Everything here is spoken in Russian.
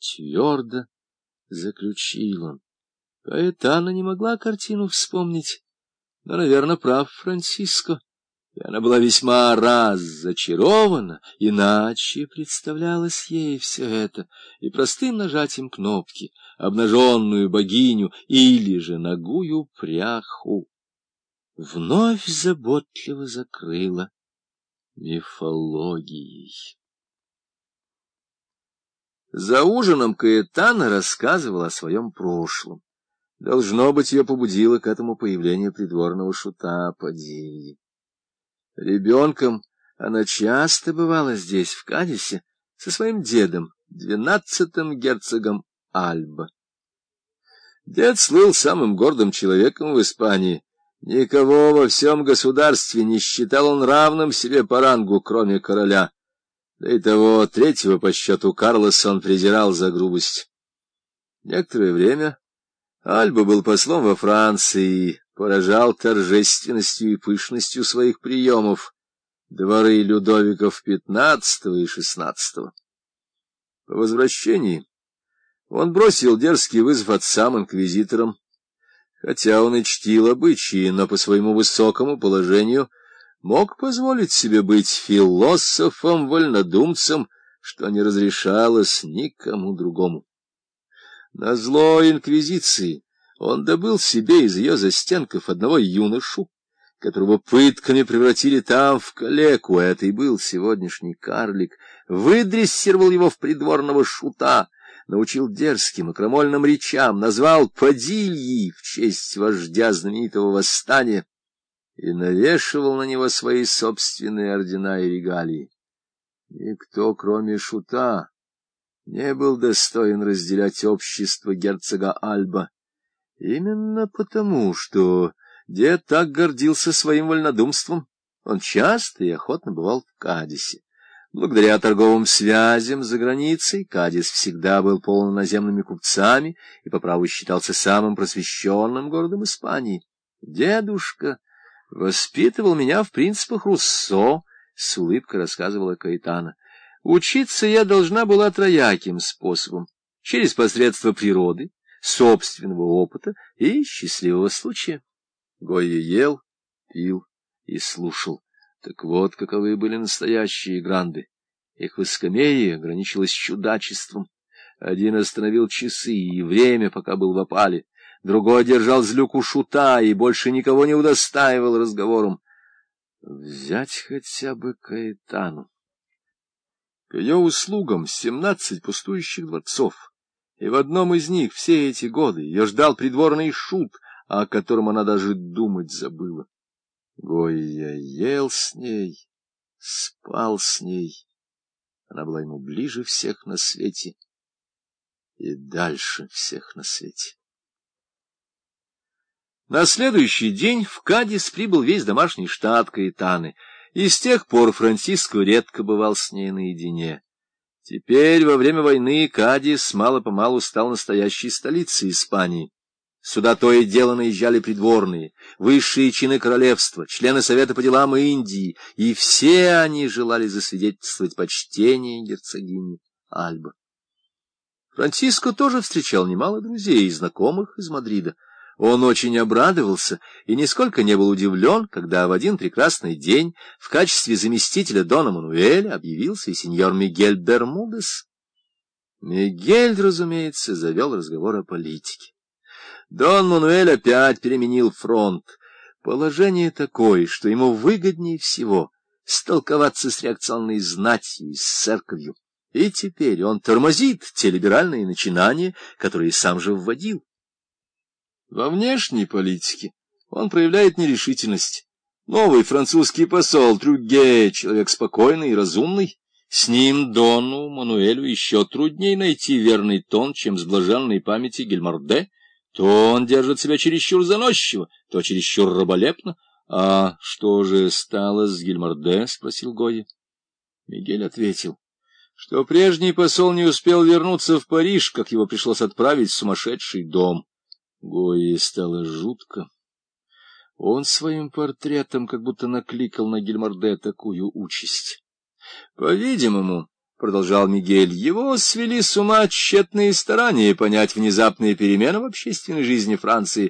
Твердо заключил он. Каэтана не могла картину вспомнить, но, наверное, прав Франциско. И она была весьма разочарована, иначе представлялось ей все это, и простым нажатием кнопки, обнаженную богиню или же ногую пряху, вновь заботливо закрыла мифологией. За ужином Каэтана рассказывала о своем прошлом. Должно быть, ее побудило к этому появление придворного шута Падильи. Ребенком она часто бывала здесь, в Кадисе, со своим дедом, двенадцатым герцогом Альба. Дед слыл самым гордым человеком в Испании. Никого во всем государстве не считал он равным себе по рангу, кроме короля. Да и того третьего по счету Карлоса он презирал за грубость. Некоторое время Альба был послом во Франции и поражал торжественностью и пышностью своих приемов дворы Людовиков XV и XVI. По возвращении он бросил дерзкий вызов отцам инквизиторам, хотя он и чтил обычаи, но по своему высокому положению мог позволить себе быть философом, вольнодумцем, что не разрешалось никому другому. На зло инквизиции он добыл себе из ее застенков одного юношу, которого пытками превратили там в калеку, а это и был сегодняшний карлик, выдрессировал его в придворного шута, научил дерзким и крамольным речам, назвал Падильей в честь вождя знаменитого восстания и навешивал на него свои собственные ордена и регалии. Никто, кроме шута, не был достоин разделять общество герцога Альба, именно потому, что дед так гордился своим вольнодумством. Он часто и охотно бывал в Кадисе. Благодаря торговым связям за границей Кадис всегда был полон наземными купцами и по праву считался самым просвещенным городом Испании. Дедушка воспитывал меня в принципах Руссо, — с улыбкой рассказывала Каэтана. Учиться я должна была трояким способом, через посредство природы, собственного опыта и счастливого случая. Гойя ел, пил и слушал. Так вот, каковы были настоящие гранды. Их высокомерие ограничилось чудачеством. Один остановил часы и время, пока был в опале. Другой держал злюку шута и больше никого не удостаивал разговором. Взять хотя бы Каэтану. К ее услугам семнадцать пустующих дворцов, и в одном из них все эти годы ее ждал придворный шут, о котором она даже думать забыла. Гойя ел с ней, спал с ней. Она была ему ближе всех на свете и дальше всех на свете. На следующий день в Кадис прибыл весь домашний штат Каэтаны, и с тех пор Франциско редко бывал с ней наедине. Теперь, во время войны, Кадис мало-помалу стал настоящей столицей Испании. Сюда то и дело наезжали придворные, высшие чины королевства, члены Совета по делам Индии, и все они желали засвидетельствовать почтение герцогини Альба. Франциско тоже встречал немало друзей и знакомых из Мадрида. Он очень обрадовался и нисколько не был удивлен, когда в один прекрасный день в качестве заместителя Дона Мануэля объявился и сеньор Мигель Бермудес. Мигель, разумеется, завел разговор о политике. Дон Мануэль опять переменил фронт. Положение такое, что ему выгоднее всего столковаться с реакционной знатью и с церковью. И теперь он тормозит те либеральные начинания, которые сам же вводил. Во внешней политике он проявляет нерешительность. Новый французский посол Трюгге, человек спокойный и разумный, с ним Дону Мануэлю еще труднее найти верный тон, чем с блаженной памяти Гельмарде. То он держит себя чересчур заносчиво, то чересчур раболепно. — А что же стало с Гельмарде? — спросил Гоя. Мигель ответил, что прежний посол не успел вернуться в Париж, как его пришлось отправить в сумасшедший дом. Гои стало жутко. Он своим портретом как будто накликал на Гельмарде такую участь. По-видимому, продолжал Мигель, — его свели с ума тщетные старания понять внезапные перемены в общественной жизни Франции.